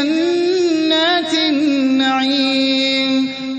الجنة